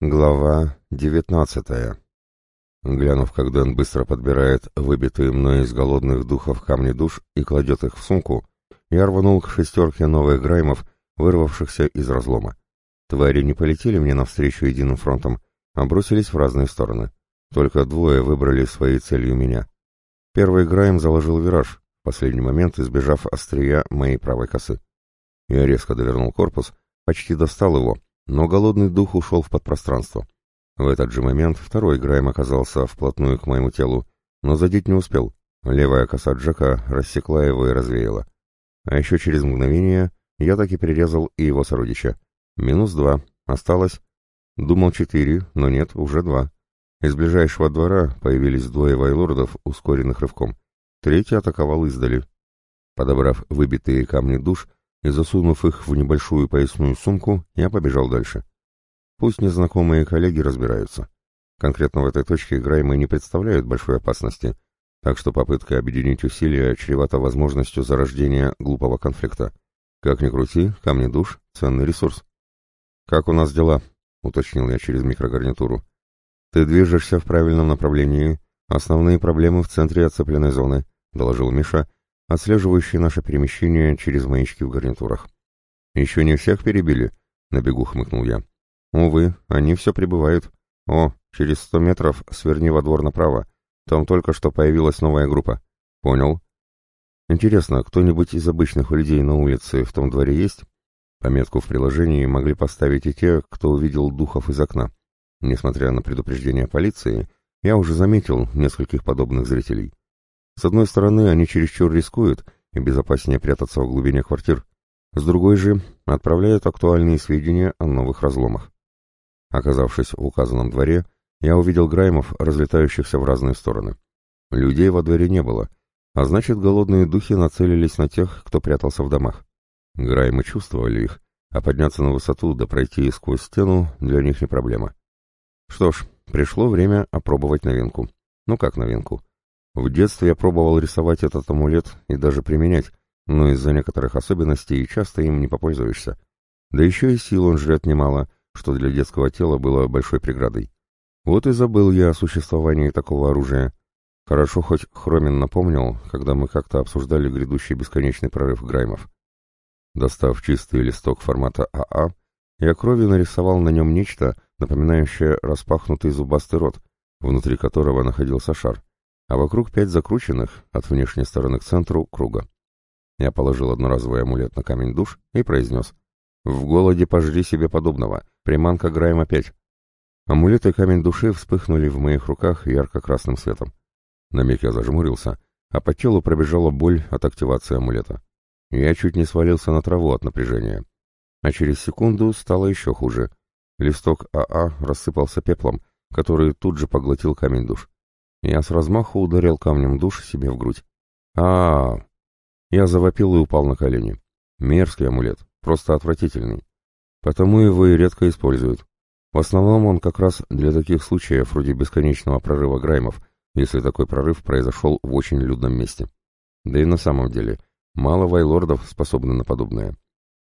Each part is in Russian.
Глава девятнадцатая. Глянув, как Дэн быстро подбирает выбитые мной из голодных духов камни душ и кладет их в сумку, я рванул к шестерке новых граймов, вырвавшихся из разлома. Твари не полетели мне навстречу единым фронтом, а бросились в разные стороны. Только двое выбрали своей целью меня. Первый грайм заложил вираж, в последний момент избежав острия моей правой косы. Я резко довернул корпус, почти достал его — но голодный дух ушел в подпространство. В этот же момент второй Грайм оказался вплотную к моему телу, но задеть не успел. Левая коса Джека рассекла его и развеяла. А еще через мгновение я таки перерезал и его сородича. Минус два. Осталось... Думал четыре, но нет, уже два. Из ближайшего двора появились двое вайлордов, ускоренных рывком. Третий атаковал издали. Подобрав выбитые камни душ, и, засунув их в небольшую поясную сумку, я побежал дальше. Пусть незнакомые коллеги разбираются. Конкретно в этой точке Граймы не представляют большой опасности, так что попытка объединить усилия чревата возможностью зарождения глупого конфликта. Как ни крути, камни душ — ценный ресурс. «Как у нас дела?» — уточнил я через микрогарнитуру. «Ты движешься в правильном направлении. Основные проблемы в центре оцепленной зоны», — доложил Миша, отслеживающий наше перемещение через маячки в гарнитурах. «Еще не всех перебили?» — на бегу хмыкнул я. «Увы, они все прибывают. О, через сто метров сверни во двор направо. Там только что появилась новая группа». «Понял». «Интересно, кто-нибудь из обычных людей на улице в том дворе есть?» Пометку в приложении могли поставить и те, кто увидел духов из окна. Несмотря на предупреждение полиции, я уже заметил нескольких подобных зрителей. С одной стороны, они чересчур рискуют, и безопаснее прятаться в глубине квартир. С другой же, отправляют актуальные сведения о новых разломах. Оказавшись в указанном дворе, я увидел граймов, разлетающихся в разные стороны. Людей во дворе не было, а значит, голодные духи нацелились на тех, кто прятался в домах. Граймы чувствовали их, а подняться на высоту да пройти сквозь стену для них не проблема. Что ж, пришло время опробовать новинку. Ну как новинку? В детстве я пробовал рисовать этот амулет и даже применять, но из-за некоторых особенностей часто им не попользуешься. Да еще и сил он жрет немало, что для детского тела было большой преградой. Вот и забыл я о существовании такого оружия. Хорошо хоть Хромин напомнил, когда мы как-то обсуждали грядущий бесконечный прорыв Граймов. Достав чистый листок формата АА, я кровью нарисовал на нем нечто, напоминающее распахнутый зубастый рот, внутри которого находился шар а вокруг пять закрученных, от внешней стороны к центру, круга. Я положил одноразовый амулет на камень душ и произнес. «В голоде пожри себе подобного. Приманка Грайм опять». Амулет и камень души вспыхнули в моих руках ярко-красным светом. На миг я зажмурился, а по телу пробежала боль от активации амулета. Я чуть не свалился на траву от напряжения. А через секунду стало еще хуже. Листок АА рассыпался пеплом, который тут же поглотил камень душ. Я с размаху ударил камнем душ себе в грудь. а, -а. Я завопил и упал на колени. Мерзкий амулет, просто отвратительный. Потому его и редко используют. В основном он как раз для таких случаев, вроде бесконечного прорыва граймов, если такой прорыв произошел в очень людном месте. Да и на самом деле, мало вайлордов способны на подобное.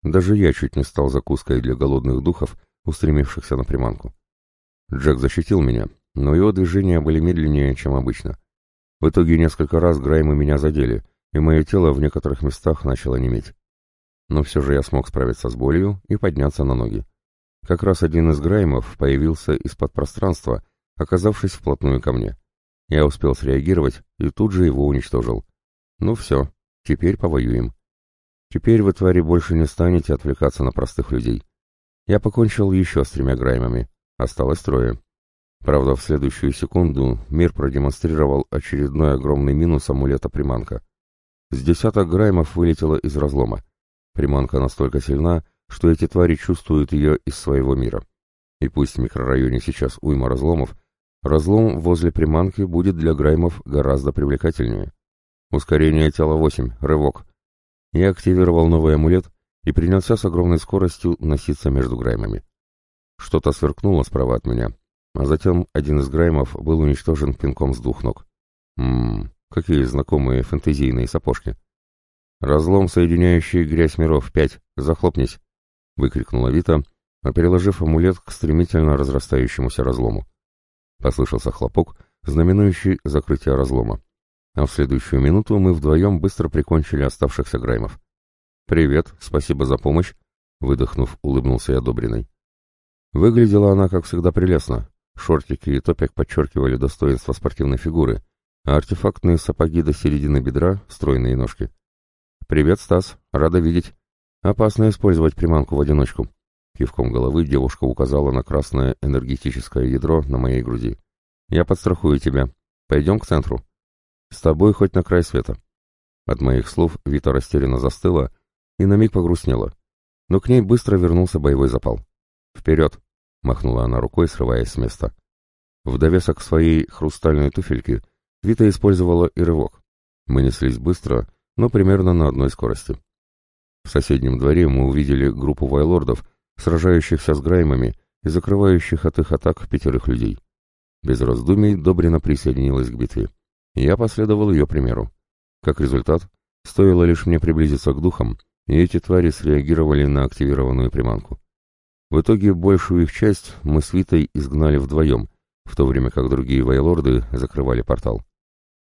Даже я чуть не стал закуской для голодных духов, устремившихся на приманку. Джек защитил меня, но его движения были медленнее, чем обычно. В итоге несколько раз Граймы меня задели, и мое тело в некоторых местах начало неметь. Но все же я смог справиться с болью и подняться на ноги. Как раз один из Граймов появился из-под пространства, оказавшись вплотную ко мне. Я успел среагировать и тут же его уничтожил. Ну все, теперь повоюем. Теперь вы, твари, больше не станете отвлекаться на простых людей. Я покончил еще с тремя Граймами. Осталось трое. Правда, в следующую секунду мир продемонстрировал очередной огромный минус амулета-приманка. С десяток граймов вылетело из разлома. Приманка настолько сильна, что эти твари чувствуют ее из своего мира. И пусть в микрорайоне сейчас уйма разломов, разлом возле приманки будет для граймов гораздо привлекательнее. Ускорение тела 8, рывок. Я активировал новый амулет и принялся с огромной скоростью носиться между граймами. Что-то сверкнуло справа от меня, а затем один из граймов был уничтожен пинком с двух ног. Ммм, какие знакомые фэнтезийные сапожки. «Разлом, соединяющий грязь миров, пять! Захлопнись!» — выкрикнула Вита, а переложив амулет к стремительно разрастающемуся разлому. Послышался хлопок, знаменующий закрытие разлома. А в следующую минуту мы вдвоем быстро прикончили оставшихся граймов. «Привет, спасибо за помощь», — выдохнув, улыбнулся я Добриной. Выглядела она, как всегда, прелестно. Шортики и топик подчеркивали достоинство спортивной фигуры, а артефактные сапоги до середины бедра — стройные ножки. «Привет, Стас, рада видеть. Опасно использовать приманку в одиночку». Кивком головы девушка указала на красное энергетическое ядро на моей груди. «Я подстрахую тебя. Пойдем к центру. С тобой хоть на край света». От моих слов Вита растерянно застыла и на миг погрустнела. Но к ней быстро вернулся боевой запал. «Вперед!» — махнула она рукой, срываясь с места. В довесок к своей хрустальной туфельки Вита использовала и рывок. Мы неслись быстро, но примерно на одной скорости. В соседнем дворе мы увидели группу вайлордов, сражающихся с граймами и закрывающих от их атак пятерых людей. Без раздумий Добрина присоединилась к битве. Я последовал ее примеру. Как результат, стоило лишь мне приблизиться к духам, и эти твари среагировали на активированную приманку. В итоге большую их часть мы с Витой изгнали вдвоем, в то время как другие вайлорды закрывали портал.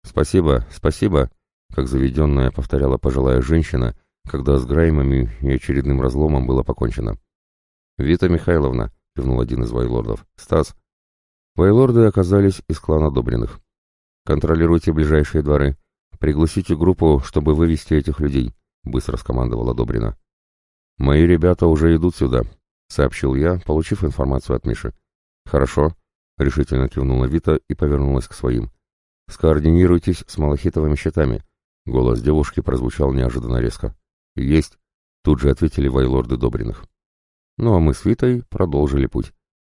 «Спасибо, спасибо», — как заведенная повторяла пожилая женщина, когда с Граймами и очередным разломом было покончено. «Вита Михайловна», — кивнул один из вайлордов, — «Стас». Вайлорды оказались из клана Добриных. «Контролируйте ближайшие дворы. Пригласите группу, чтобы вывести этих людей», — быстро скомандовала Добрина. «Мои ребята уже идут сюда», — сообщил я, получив информацию от Миши. «Хорошо», — решительно кивнула Вита и повернулась к своим. «Скоординируйтесь с малахитовыми щитами». Голос девушки прозвучал неожиданно резко. «Есть», — тут же ответили вайлорды Добриных. Ну а мы с Витой продолжили путь.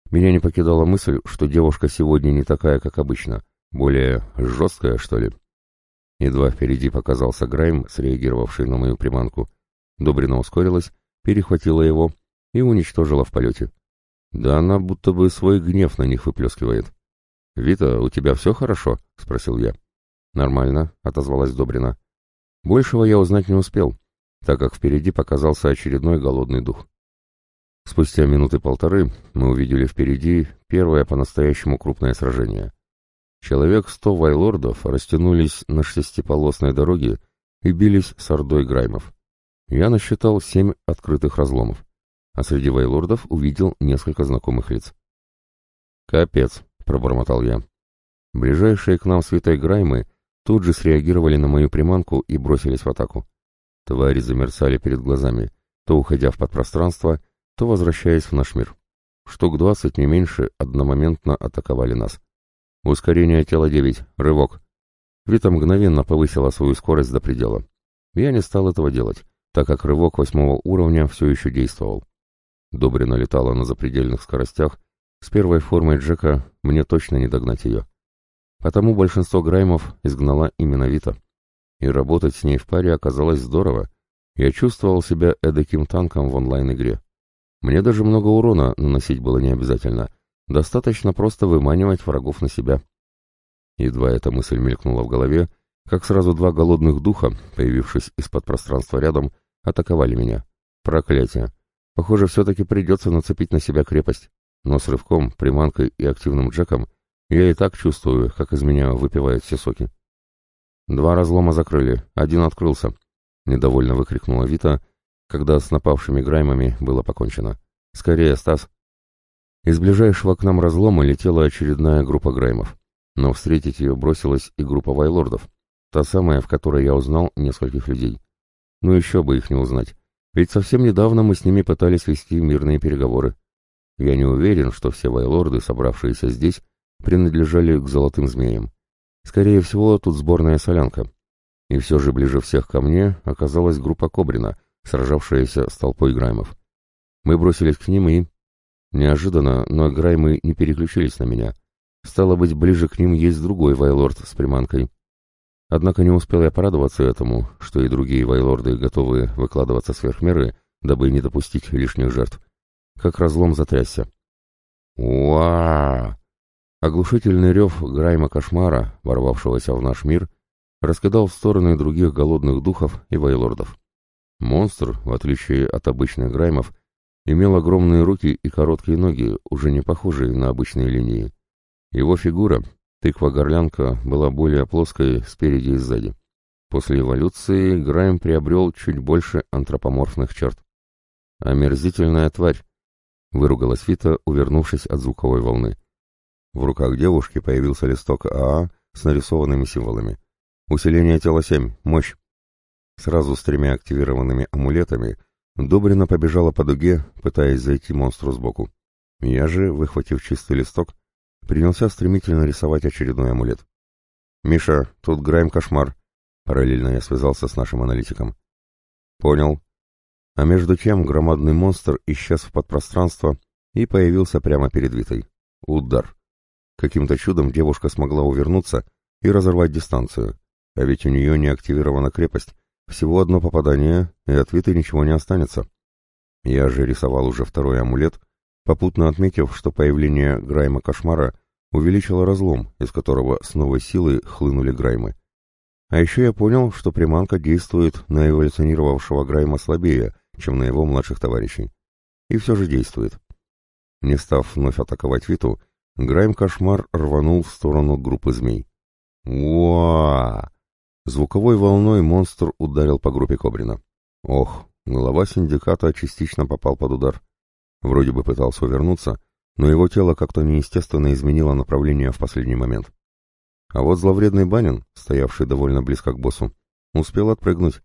Меня не покидала мысль, что девушка сегодня не такая, как обычно, более жесткая, что ли. Едва впереди показался Грайм, среагировавший на мою приманку. Добрина ускорилась, перехватила его и уничтожила в полете. Да она будто бы свой гнев на них выплескивает. «Вита, у тебя все хорошо?» — спросил я. «Нормально», — отозвалась Добрина. Большего я узнать не успел, так как впереди показался очередной голодный дух. Спустя минуты полторы мы увидели впереди первое по-настоящему крупное сражение. Человек сто вайлордов растянулись на шестиполосной дороге и бились с ордой граймов. Я насчитал семь открытых разломов, а среди вайлордов увидел несколько знакомых лиц. «Капец», — пробормотал я. Ближайшие к нам святой граймы тут же среагировали на мою приманку и бросились в атаку. Твари замерцали перед глазами, то уходя в подпространство, то возвращаясь в наш мир. Штук двадцать, не меньше, одномоментно атаковали нас. Ускорение тела 9, рывок. Вита мгновенно повысила свою скорость до предела. Я не стал этого делать, так как рывок восьмого уровня все еще действовал. Добрина летала на запредельных скоростях, с первой формой Джека мне точно не догнать ее. Потому большинство граймов изгнала именно Вита. И работать с ней в паре оказалось здорово. Я чувствовал себя эдаким танком в онлайн-игре. Мне даже много урона наносить было не обязательно. Достаточно просто выманивать врагов на себя. Едва эта мысль мелькнула в голове, как сразу два голодных духа, появившись из-под пространства рядом, атаковали меня. Проклятие! Похоже, все-таки придется нацепить на себя крепость. Но с рывком, приманкой и активным джеком я и так чувствую, как из меня выпивают все соки. Два разлома закрыли, один открылся. Недовольно выкрикнула Вита, когда с напавшими граймами было покончено. «Скорее, Стас!» Из ближайшего к нам разлома летела очередная группа граймов, но встретить ее бросилась и группа вайлордов, та самая, в которой я узнал нескольких людей. Ну еще бы их не узнать, ведь совсем недавно мы с ними пытались вести мирные переговоры. Я не уверен, что все вайлорды, собравшиеся здесь, принадлежали к золотым змеям. Скорее всего, тут сборная солянка. И все же ближе всех ко мне оказалась группа Кобрина — сражавшаяся с толпой граймов. Мы бросились к ним и... Неожиданно, но граймы не переключились на меня. Стало быть, ближе к ним есть другой вайлорд с приманкой. Однако не успел я порадоваться этому, что и другие вайлорды готовы выкладываться сверх меры, дабы не допустить лишних жертв. Как разлом затрясся. уа Оглушительный рев Грайма Кошмара, ворвавшегося в наш мир, раскидал в стороны других голодных духов и вайлордов. Монстр, в отличие от обычных граймов, имел огромные руки и короткие ноги, уже не похожие на обычные линии. Его фигура, тыква-горлянка, была более плоской спереди и сзади. После эволюции Грайм приобрел чуть больше антропоморфных черт. «Омерзительная тварь!» — выругалась Вита, увернувшись от звуковой волны. В руках девушки появился листок АА с нарисованными символами. «Усиление тела 7. Мощь!» Сразу с тремя активированными амулетами Добрина побежала по дуге, пытаясь зайти монстру сбоку. Я же, выхватив чистый листок, принялся стремительно рисовать очередной амулет. «Миша, тут Грайм кошмар», Параллельно я связался с нашим аналитиком. Понял. А между тем громадный монстр исчез в подпространство и появился прямо перед Витой. Удар. Каким-то чудом девушка смогла увернуться и разорвать дистанцию. А ведь у нее не активирована крепость. Всего одно попадание, и от Виты ничего не останется. Я же рисовал уже второй амулет, попутно отметив, что появление Грайма Кошмара увеличило разлом, из которого с новой силой хлынули Граймы. А еще я понял, что приманка действует на эволюционировавшего Грайма слабее, чем на его младших товарищей. И все же действует. Не став вновь атаковать Виту, Грайм-кошмар рванул в сторону группы змей. уа Звуковой волной монстр ударил по группе Кобрина. Ох, глава синдиката частично попал под удар. Вроде бы пытался увернуться, но его тело как-то неестественно изменило направление в последний момент. А вот зловредный Банин, стоявший довольно близко к боссу, успел отпрыгнуть.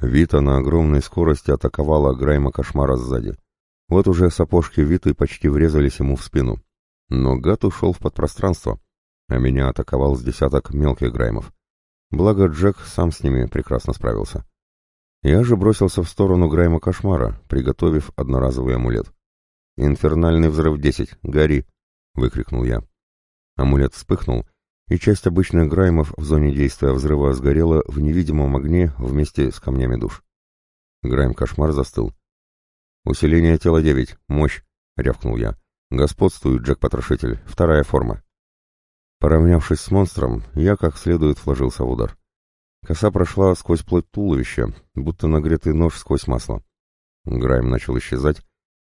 Вита на огромной скорости атаковала Грайма Кошмара сзади. Вот уже сапожки Виты почти врезались ему в спину. Но гад ушел в подпространство, а меня атаковал с десяток мелких Граймов. Благо Джек сам с ними прекрасно справился. Я же бросился в сторону Грайма Кошмара, приготовив одноразовый амулет. «Инфернальный взрыв десять, Гори!» — выкрикнул я. Амулет вспыхнул, и часть обычных граймов в зоне действия взрыва сгорела в невидимом огне вместе с камнями душ. Грайм-кошмар застыл. «Усиление тела 9. Мощь!» — рявкнул я. «Господствует Джек-потрошитель. Вторая форма». Поравнявшись с монстром, я как следует вложился в удар. Коса прошла сквозь плоть туловища, будто нагретый нож сквозь масло. Грайм начал исчезать,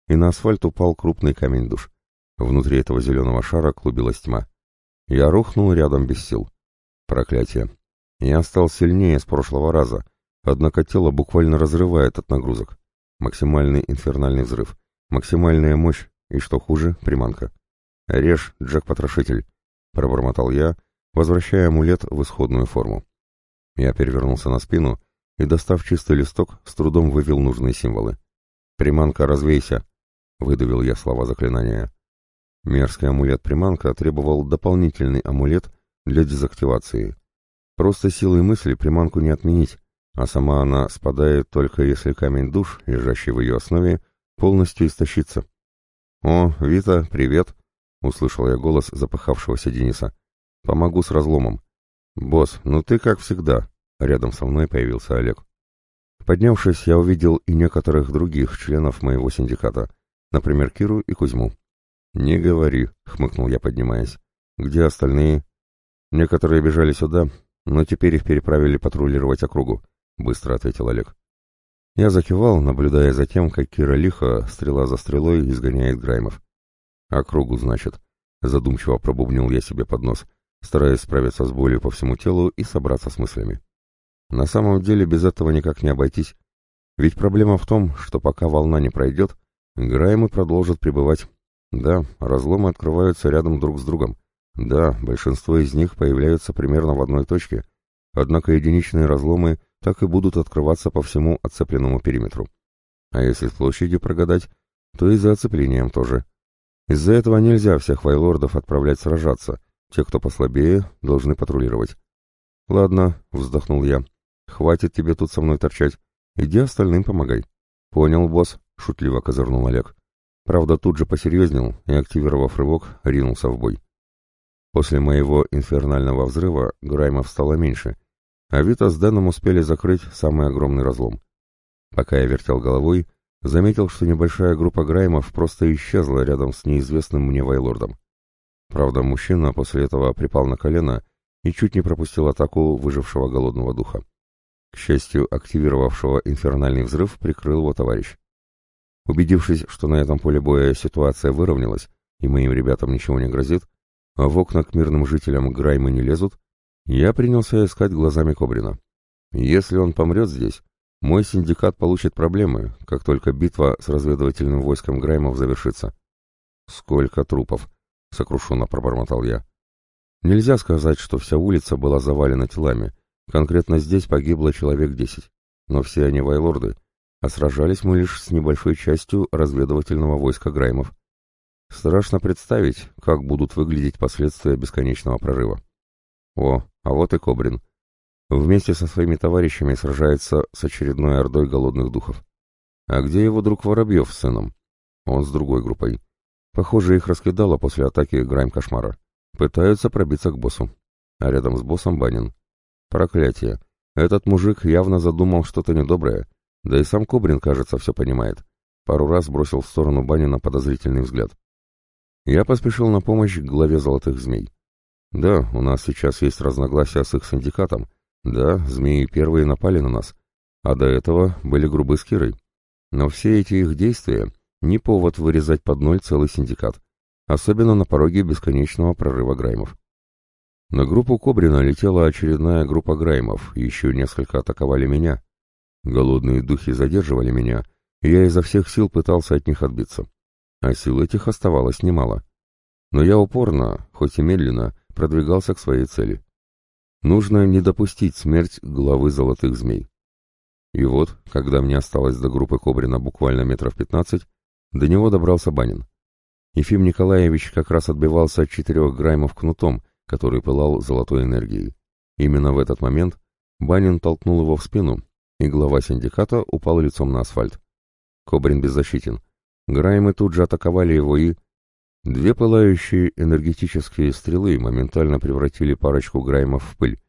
и на асфальт упал крупный камень душ. Внутри этого зеленого шара клубилась тьма. Я рухнул рядом без сил. Проклятие. Я стал сильнее с прошлого раза, однако тело буквально разрывает от нагрузок. Максимальный инфернальный взрыв, максимальная мощь и, что хуже, приманка. «Режь, Джек-потрошитель», — пробормотал я, возвращая амулет в исходную форму. Я перевернулся на спину и, достав чистый листок, с трудом вывел нужные символы. «Приманка, развейся!» — выдавил я слова заклинания. Мерзкий амулет-приманка требовал дополнительный амулет для дезактивации. Просто силой мысли приманку не отменить, а сама она спадает только если камень душ, лежащий в ее основе, полностью истощится. «О, Вита, привет!» — услышал я голос запыхавшегося Дениса. «Помогу с разломом». «Босс, ну ты как всегда», — рядом со мной появился Олег. Поднявшись, я увидел и некоторых других членов моего синдиката, например, Киру и Кузьму. «Не говори», — хмыкнул я, поднимаясь. «Где остальные?» «Некоторые бежали сюда, но теперь их переправили патрулировать округу», — быстро ответил Олег. Я закивал, наблюдая за тем, как Кира лихо, стрела за стрелой, изгоняет Граймов. «Округу, значит», — задумчиво пробубнил я себе под нос, стараясь справиться с болью по всему телу и собраться с мыслями. На самом деле без этого никак не обойтись. Ведь проблема в том, что пока волна не пройдет, Граймы продолжат пребывать да, разломы открываются рядом друг с другом. Да, большинство из них появляются примерно в одной точке, однако единичные разломы так и будут открываться по всему оцепленному периметру. А если с площади прогадать, то и за оцеплением тоже. Из-за этого нельзя всех вайлордов отправлять сражаться, те, кто послабее, должны патрулировать. «Ладно», — вздохнул я, — «хватит тебе тут со мной торчать, иди остальным помогай». «Понял, босс», — шутливо козырнул Олег. Правда, тут же посерьезнел и, активировав рывок, ринулся в бой. После моего инфернального взрыва Граймов стало меньше, а Вита с Дэном успели закрыть самый огромный разлом. Пока я вертел головой, заметил, что небольшая группа Граймов просто исчезла рядом с неизвестным мне Вайлордом. Правда, мужчина после этого припал на колено и чуть не пропустил атаку выжившего голодного духа. К счастью, активировавшего инфернальный взрыв прикрыл его товарищ. Убедившись, что на этом поле боя ситуация выровнялась, и моим ребятам ничего не грозит, а в окна к мирным жителям Граймы не лезут, я принялся искать глазами Кобрина. Если он помрет здесь, мой синдикат получит проблемы, как только битва с разведывательным войском Граймов завершится. «Сколько трупов!» — сокрушенно пробормотал я. Нельзя сказать, что вся улица была завалена телами. Конкретно здесь погибло человек десять. Но все они вайлорды, а сражались мы лишь с небольшой частью разведывательного войска Граймов. Страшно представить, как будут выглядеть последствия бесконечного прорыва. О, а вот и Кобрин. Вместе со своими товарищами сражается с очередной ордой голодных духов. А где его друг Воробьев с сыном? Он с другой группой. Похоже, их раскидало после атаки Грайм-кошмара. Пытаются пробиться к боссу. А рядом с боссом Банин. Проклятие. Этот мужик явно задумал что-то недоброе. Да и сам Кобрин, кажется, все понимает. Пару раз бросил в сторону Банина подозрительный взгляд. Я поспешил на помощь главе Золотых Змей. Да, у нас сейчас есть разногласия с их синдикатом. Да, змеи первые напали на нас. А до этого были грубы с Кирой. Но все эти их действия — не повод вырезать под ноль целый синдикат. Особенно на пороге бесконечного прорыва Граймов. На группу Кобрина летела очередная группа Граймов, еще несколько атаковали меня. Голодные духи задерживали меня, и я изо всех сил пытался от них отбиться а сил этих оставалось немало. Но я упорно, хоть и медленно, продвигался к своей цели. Нужно не допустить смерть главы золотых змей. И вот, когда мне осталось до группы Кобрина буквально метров пятнадцать, до него добрался Банин. Ефим Николаевич как раз отбивался от четырех граймов кнутом, который пылал золотой энергией. Именно в этот момент Банин толкнул его в спину, и глава синдиката упал лицом на асфальт. Кобрин беззащитен, Граймы тут же атаковали его и... Две пылающие энергетические стрелы моментально превратили парочку Граймов в пыль,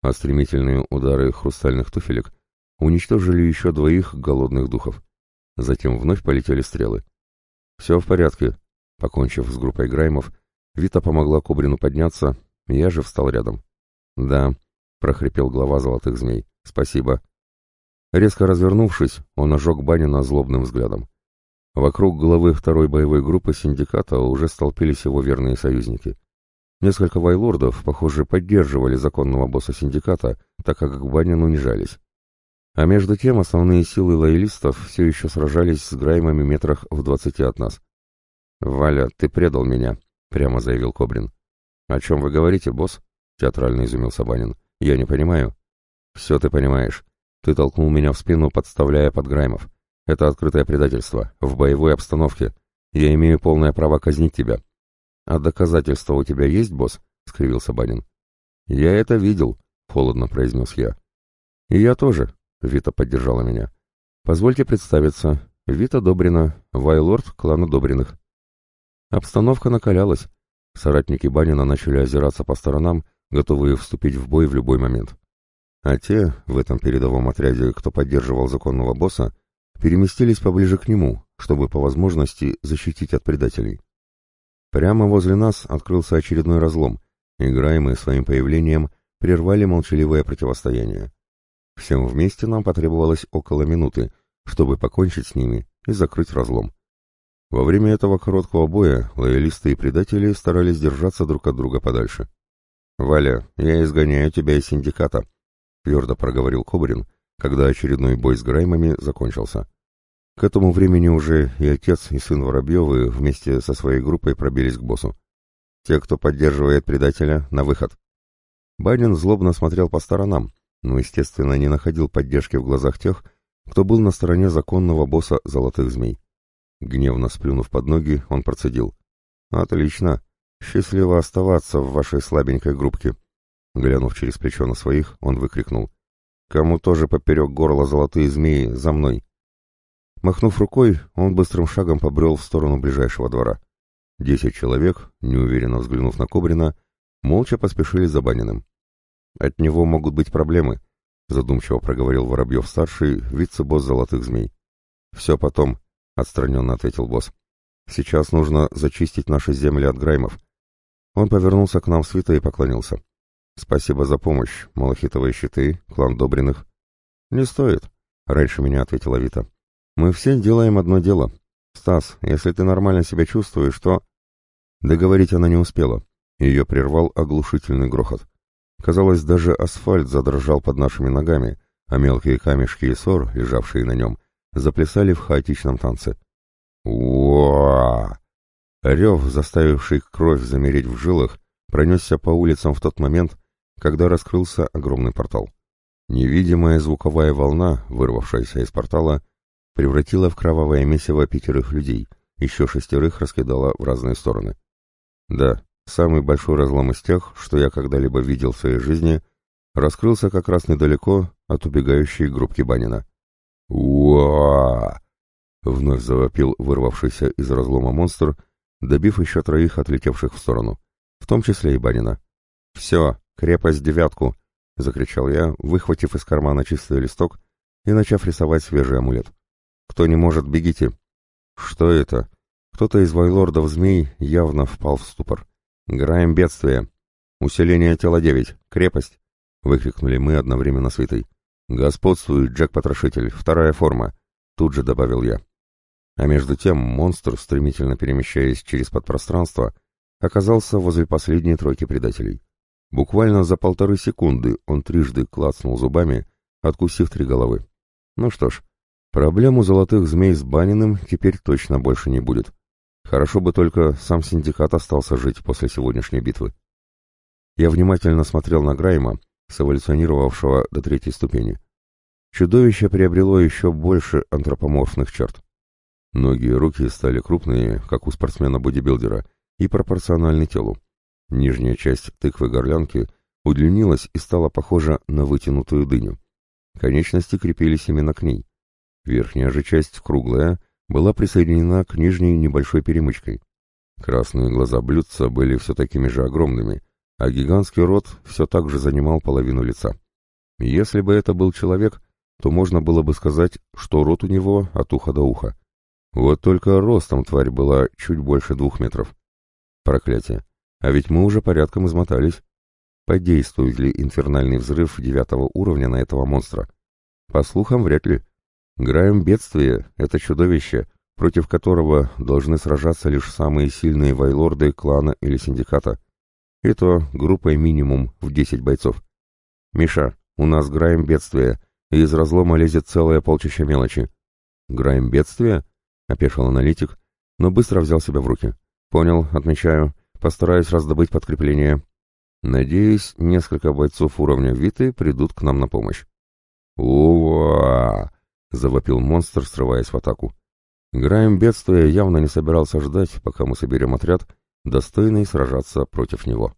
а стремительные удары хрустальных туфелек уничтожили еще двоих голодных духов. Затем вновь полетели стрелы. «Все в порядке», — покончив с группой Граймов, Вита помогла Кобрину подняться, я же встал рядом. «Да», — прохрипел глава золотых змей, — «спасибо». Резко развернувшись, он ожег Банина злобным взглядом. Вокруг главы второй боевой группы синдиката уже столпились его верные союзники. Несколько вайлордов, похоже, поддерживали законного босса синдиката, так как к Банину не жались. А между тем основные силы лоялистов все еще сражались с Граймами метрах в двадцати от нас. «Валя, ты предал меня», — прямо заявил Кобрин. «О чем вы говорите, босс?» — театрально изумился Банин. «Я не понимаю». «Все ты понимаешь. Ты толкнул меня в спину, подставляя под Граймов. Это открытое предательство. В боевой обстановке. Я имею полное право казнить тебя. А доказательства у тебя есть, босс? скривился Банин. Я это видел, холодно произнес я. И я тоже, Вита поддержала меня. Позвольте представиться. Вита Добрина, вайлорд клана Добриных. Обстановка накалялась. Соратники Банина начали озираться по сторонам, готовые вступить в бой в любой момент. А те, в этом передовом отряде, кто поддерживал законного босса, переместились поближе к нему, чтобы по возможности защитить от предателей. Прямо возле нас открылся очередной разлом, и Граймы своим появлением прервали молчаливое противостояние. Всем вместе нам потребовалось около минуты, чтобы покончить с ними и закрыть разлом. Во время этого короткого боя лоялисты и предатели старались держаться друг от друга подальше. «Валя, я изгоняю тебя из синдиката», — твердо проговорил Кобрин, когда очередной бой с Граймами закончился. К этому времени уже и отец, и сын Воробьевы вместе со своей группой пробились к боссу. Те, кто поддерживает предателя, на выход. Банин злобно смотрел по сторонам, но, естественно, не находил поддержки в глазах тех, кто был на стороне законного босса Золотых Змей. Гневно сплюнув под ноги, он процедил. «Отлично. Счастливо оставаться в вашей слабенькой группке». Глянув через плечо на своих, он выкрикнул. Кому тоже поперек горла золотые змеи, за мной. Махнув рукой, он быстрым шагом побрел в сторону ближайшего двора. Десять человек, неуверенно взглянув на Кобрина, молча поспешили за Баниным. «От него могут быть проблемы», — задумчиво проговорил Воробьев-старший, вице-босс «Золотых змей». «Все потом», — отстраненно ответил босс. «Сейчас нужно зачистить наши земли от граймов». Он повернулся к нам с Витой и поклонился. «Спасибо за помощь, малахитовые щиты, клан Добриных». «Не стоит», — раньше меня ответила Вита. «Мы все делаем одно дело. «Стас, если ты нормально себя чувствуешь, то...» Договорить она не успела. Ее прервал оглушительный грохот. Казалось, даже асфальт задрожал под нашими ногами, а мелкие камешки и сор, лежавшие на нем, заплясали в хаотичном танце. уа Рев, заставивший кровь замереть в жилах, пронесся по улицам в тот момент, когда раскрылся огромный портал. Невидимая звуковая волна, вырвавшаяся из портала, превратила в кровавое месиво пятерых людей, еще шестерых раскидала в разные стороны. Да, самый большой разлом из тех, что я когда-либо видел в своей жизни, раскрылся как раз недалеко от убегающей группки Банина. «Уа!» — вновь завопил вырвавшийся из разлома монстр, добив еще троих отлетевших в сторону, в том числе и Банина. «Все, крепость девятку!» — закричал я, выхватив из кармана чистый листок и начав рисовать свежий амулет. «Кто не может, бегите!» «Что это?» Кто-то из вайлордов-змей явно впал в ступор. «Граем бедствие!» «Усиление тела девять. Крепость!» — выкрикнули мы одновременно с Витой. «Господствует Джек-потрошитель. Вторая форма!» — тут же добавил я. А между тем монстр, стремительно перемещаясь через подпространство, оказался возле последней тройки предателей. Буквально за полторы секунды он трижды клацнул зубами, откусив три головы. Ну что ж, проблему золотых змей с Баниным теперь точно больше не будет. Хорошо бы только сам синдикат остался жить после сегодняшней битвы. Я внимательно смотрел на Грайма, сэволюционировавшего до третьей ступени. Чудовище приобрело еще больше антропоморфных черт. Ноги и руки стали крупные, как у спортсмена-бодибилдера, и пропорциональны телу. Нижняя часть тыквы-горлянки удлинилась и стала похожа на вытянутую дыню. Конечности крепились именно к ней. Верхняя же часть, круглая, была присоединена к нижней небольшой перемычкой. Красные глаза блюдца были все такими же огромными, а гигантский рот все так же занимал половину лица. Если бы это был человек, то можно было бы сказать, что рот у него от уха до уха. Вот только ростом тварь была чуть больше двух метров. Проклятие. А ведь мы уже порядком измотались. Подействует ли инфернальный взрыв девятого уровня на этого монстра? По слухам, вряд ли. Граем бедствие — это чудовище, против которого должны сражаться лишь самые сильные вайлорды клана или синдиката. И то группой минимум в десять бойцов. «Миша, у нас граем бедствие, и из разлома лезет целое полчища мелочи». «Граем бедствие?» — опешил аналитик, но быстро взял себя в руки. «Понял, отмечаю. Постараюсь раздобыть подкрепление. Надеюсь, несколько бойцов уровня Виты придут к нам на помощь». «Ува!» — завопил монстр, срываясь в атаку. Граем бедствия явно не собирался ждать, пока мы соберем отряд, достойный сражаться против него.